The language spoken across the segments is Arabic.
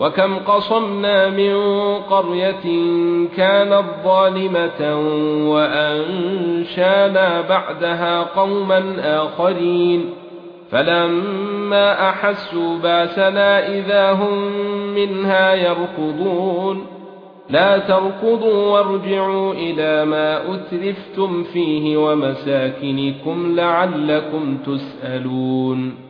وكم قصمنا من قرية كانت ظالمة وأنشانا بعدها قوما آخرين فلما أحسوا باسنا إذا هم منها يركضون لا تركضوا وارجعوا إلى ما أترفتم فيه ومساكنكم لعلكم تسألون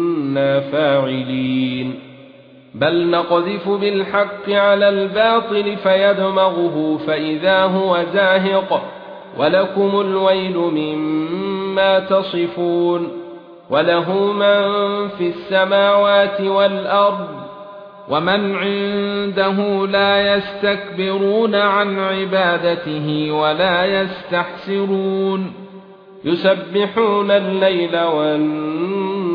فاعلين. بل نقذف بالحق على الباطل فيدمغه فإذا هو زاهق. ولكم الويل مما تصفون. وله من في السماوات والأرض. ومن عنده لا يستكبرون عن عبادته ولا يستحسرون. يسبحون الليل والنهار.